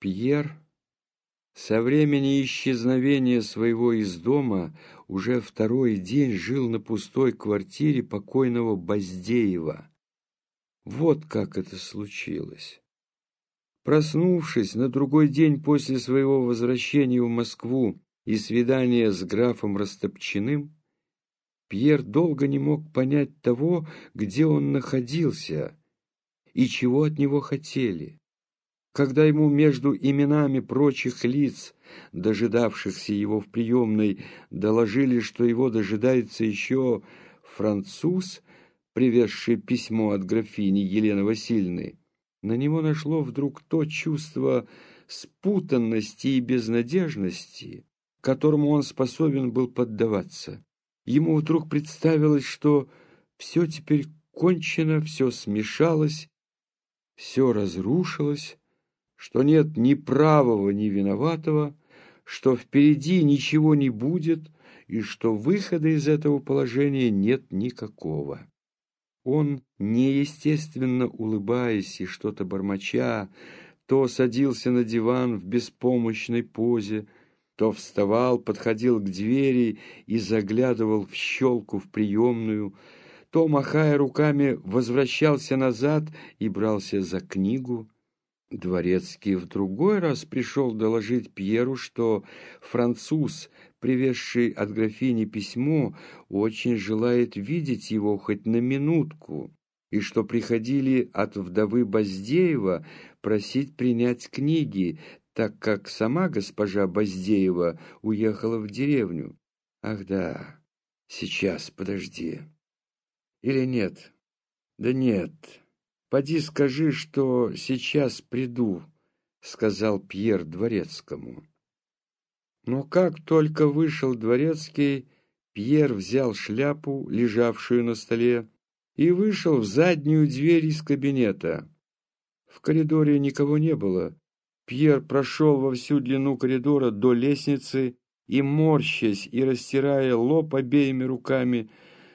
Пьер со времени исчезновения своего из дома уже второй день жил на пустой квартире покойного Баздеева. Вот как это случилось. Проснувшись на другой день после своего возвращения в Москву и свидания с графом Растопчиным, Пьер долго не мог понять того, где он находился и чего от него хотели. Когда ему между именами прочих лиц, дожидавшихся его в приемной, доложили, что его дожидается еще француз, привезший письмо от графини Елены Васильевны, на него нашло вдруг то чувство спутанности и безнадежности, которому он способен был поддаваться. Ему вдруг представилось, что все теперь кончено, все смешалось, все разрушилось, что нет ни правого, ни виноватого, что впереди ничего не будет и что выхода из этого положения нет никакого. Он, неестественно улыбаясь и что-то бормоча, то садился на диван в беспомощной позе, то вставал, подходил к двери и заглядывал в щелку в приемную, то, махая руками, возвращался назад и брался за книгу. Дворецкий в другой раз пришел доложить Пьеру, что француз, привезший от графини письмо, очень желает видеть его хоть на минутку, и что приходили от вдовы Баздеева просить принять книги, так как сама госпожа Баздеева уехала в деревню. Ах да, сейчас, подожди. Или нет? Да нет. Поди скажи, что сейчас приду, сказал Пьер Дворецкому. Но как только вышел Дворецкий, Пьер взял шляпу, лежавшую на столе, и вышел в заднюю дверь из кабинета. В коридоре никого не было. Пьер прошел во всю длину коридора до лестницы и, морщась и растирая лоб обеими руками,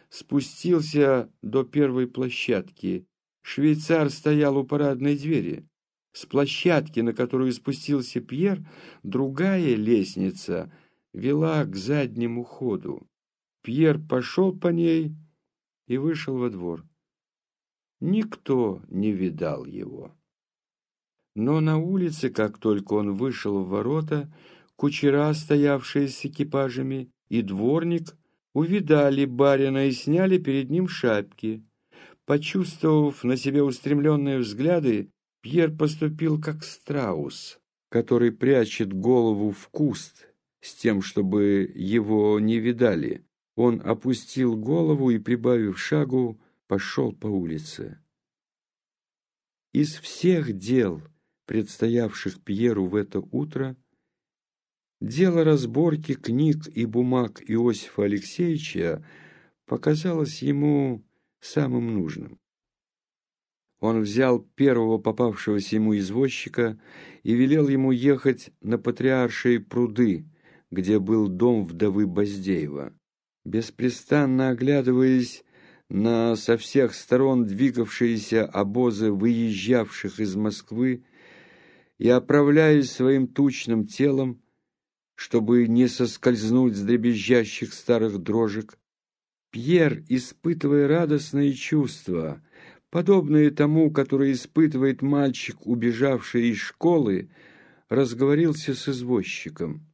спустился до первой площадки. Швейцар стоял у парадной двери. С площадки, на которую спустился Пьер, другая лестница вела к заднему ходу. Пьер пошел по ней и вышел во двор. Никто не видал его. Но на улице, как только он вышел в ворота, кучера, стоявшие с экипажами, и дворник увидали барина и сняли перед ним шапки. Почувствовав на себе устремленные взгляды, Пьер поступил как страус, который прячет голову в куст с тем, чтобы его не видали. Он опустил голову и, прибавив шагу, пошел по улице. Из всех дел, предстоявших Пьеру в это утро, дело разборки книг и бумаг Иосифа Алексеевича показалось ему самым нужным. Он взял первого попавшегося ему извозчика и велел ему ехать на Патриаршие пруды, где был дом вдовы Баздеева. Беспрестанно оглядываясь на со всех сторон двигавшиеся обозы выезжавших из Москвы и оправляясь своим тучным телом, чтобы не соскользнуть с дребезжащих старых дрожек, Пьер, испытывая радостные чувства, подобные тому, который испытывает мальчик, убежавший из школы, разговорился с извозчиком.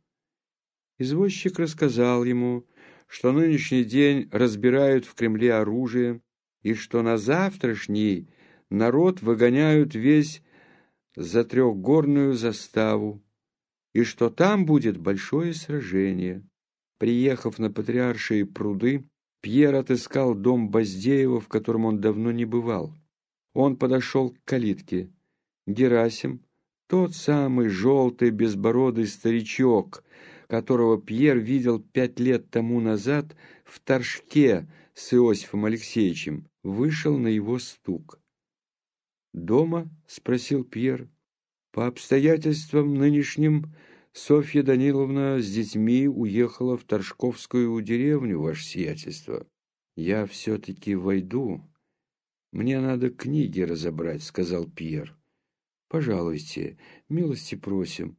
Извозчик рассказал ему, что нынешний день разбирают в Кремле оружие, и что на завтрашний народ выгоняют весь за трехгорную заставу, и что там будет большое сражение. Приехав на Патриаршие пруды, Пьер отыскал дом Баздеева, в котором он давно не бывал. Он подошел к калитке. Герасим, тот самый желтый безбородый старичок, которого Пьер видел пять лет тому назад в Торжке с Иосифом Алексеевичем, вышел на его стук. «Дома?» — спросил Пьер. «По обстоятельствам нынешним Софья Даниловна с детьми уехала в Торжковскую деревню, ваше сиятельство. Я все-таки войду. Мне надо книги разобрать, сказал Пьер. Пожалуйте, милости просим.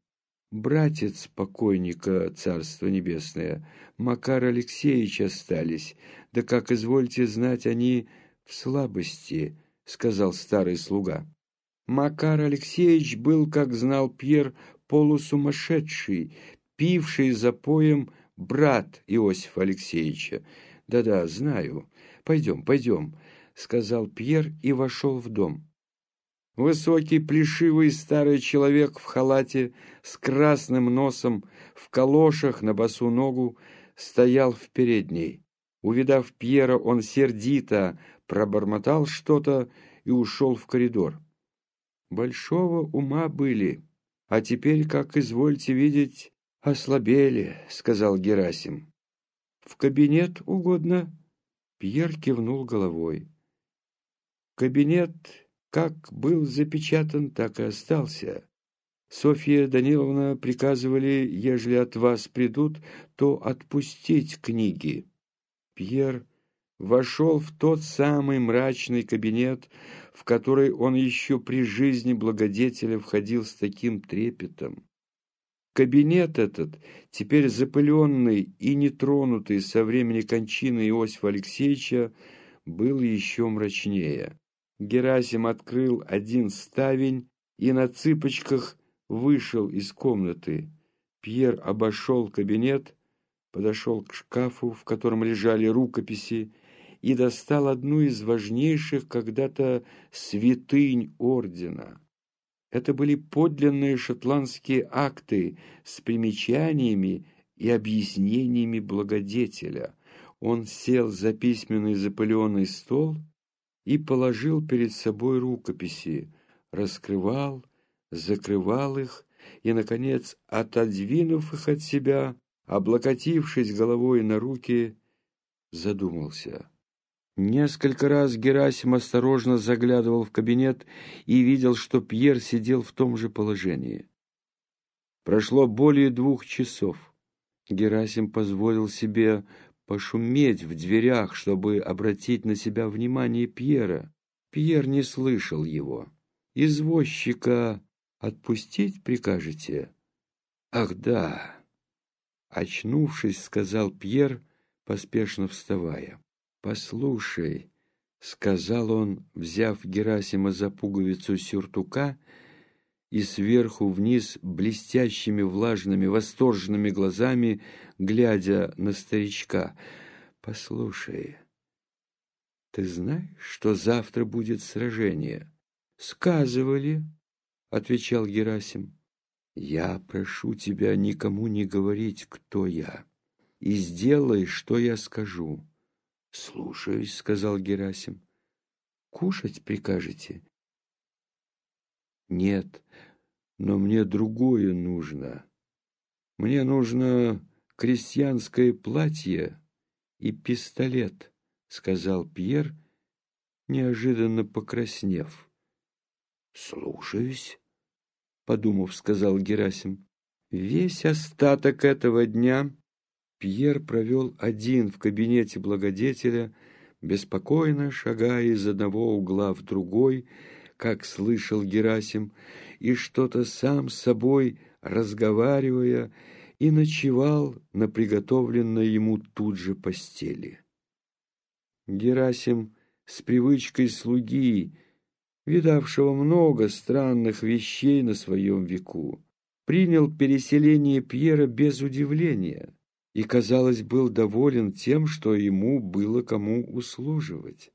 Братец покойника, царство небесное, Макар Алексеевич остались, да, как извольте знать, они в слабости, — сказал старый слуга. Макар Алексеевич был, как знал Пьер, полусумасшедший, пивший за поем брат Иосифа Алексеевича. «Да-да, знаю. Пойдем, пойдем», — сказал Пьер и вошел в дом. Высокий, плешивый старый человек в халате с красным носом, в калошах на босу ногу, стоял в передней. Увидав Пьера, он сердито пробормотал что-то и ушел в коридор. Большого ума были, а теперь, как извольте видеть, ослабели, сказал Герасим. В кабинет угодно? Пьер кивнул головой. Кабинет как был запечатан, так и остался. Софья Даниловна приказывали, ежели от вас придут, то отпустить книги. Пьер вошел в тот самый мрачный кабинет, в который он еще при жизни благодетеля входил с таким трепетом. Кабинет этот, теперь запыленный и нетронутый со времени кончины Иосифа Алексеевича, был еще мрачнее. Герасим открыл один ставень и на цыпочках вышел из комнаты. Пьер обошел кабинет, подошел к шкафу, в котором лежали рукописи, и достал одну из важнейших когда-то святынь ордена. Это были подлинные шотландские акты с примечаниями и объяснениями благодетеля. Он сел за письменный запыленный стол и положил перед собой рукописи, раскрывал, закрывал их и, наконец, отодвинув их от себя, облокотившись головой на руки, задумался. Несколько раз Герасим осторожно заглядывал в кабинет и видел, что Пьер сидел в том же положении. Прошло более двух часов. Герасим позволил себе пошуметь в дверях, чтобы обратить на себя внимание Пьера. Пьер не слышал его. «Извозчика отпустить прикажете?» «Ах, да!» Очнувшись, сказал Пьер, поспешно вставая. «Послушай», — сказал он, взяв Герасима за пуговицу сюртука и сверху вниз блестящими влажными восторженными глазами, глядя на старичка. «Послушай, ты знаешь, что завтра будет сражение?» «Сказывали», — отвечал Герасим. «Я прошу тебя никому не говорить, кто я, и сделай, что я скажу». «Слушаюсь», — сказал Герасим. «Кушать прикажете?» Нет, но мне другое нужно. Мне нужно крестьянское платье и пистолет, сказал Пьер, неожиданно покраснев. Слушаюсь, подумав, сказал Герасим. Весь остаток этого дня Пьер провел один в кабинете благодетеля, беспокойно шагая из одного угла в другой, как слышал Герасим, и что-то сам с собой разговаривая, и ночевал на приготовленной ему тут же постели. Герасим с привычкой слуги, видавшего много странных вещей на своем веку, принял переселение Пьера без удивления и, казалось, был доволен тем, что ему было кому услуживать.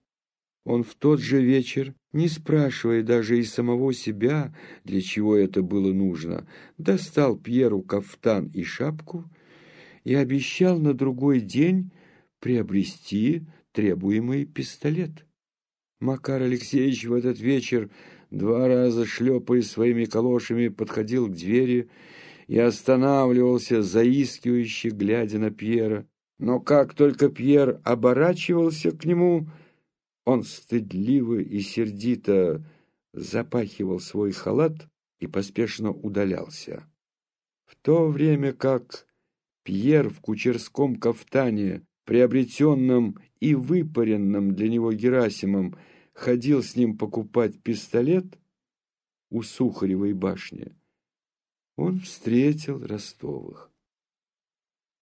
Он в тот же вечер, не спрашивая даже и самого себя, для чего это было нужно, достал Пьеру кафтан и шапку и обещал на другой день приобрести требуемый пистолет. Макар Алексеевич в этот вечер, два раза шлепая своими калошами, подходил к двери и останавливался, заискивающе глядя на Пьера. Но как только Пьер оборачивался к нему, он стыдливо и сердито запахивал свой халат и поспешно удалялся. В то время как Пьер в кучерском кафтане, приобретенном и выпаренном для него Герасимом, ходил с ним покупать пистолет, у Сухаревой башни, он встретил Ростовых.